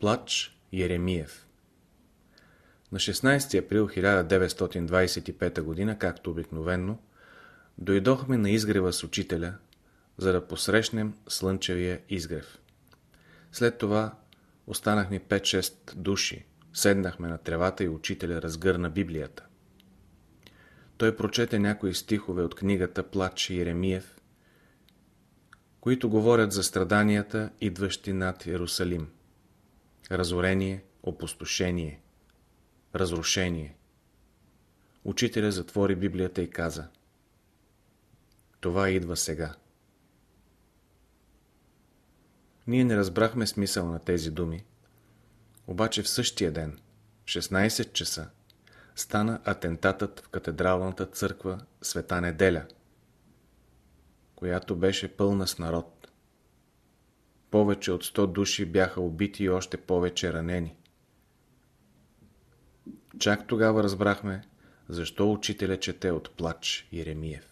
Плач Еремиев На 16 април 1925 г., както обикновенно, дойдохме на изгрева с учителя, за да посрещнем слънчевия изгрев. След това останахме 5-6 души, седнахме на тревата и учителя разгърна Библията. Той прочете някои стихове от книгата Плач Еремиев, които говорят за страданията, идващи над Иерусалим. Разорение, опустошение, разрушение. Учителя затвори Библията и каза Това идва сега. Ние не разбрахме смисъл на тези думи, обаче в същия ден, в 16 часа, стана атентатът в катедралната църква Света Неделя, която беше пълна с народ. Повече от 100 души бяха убити и още повече ранени. Чак тогава разбрахме, защо учителя чете от плач Еремиев.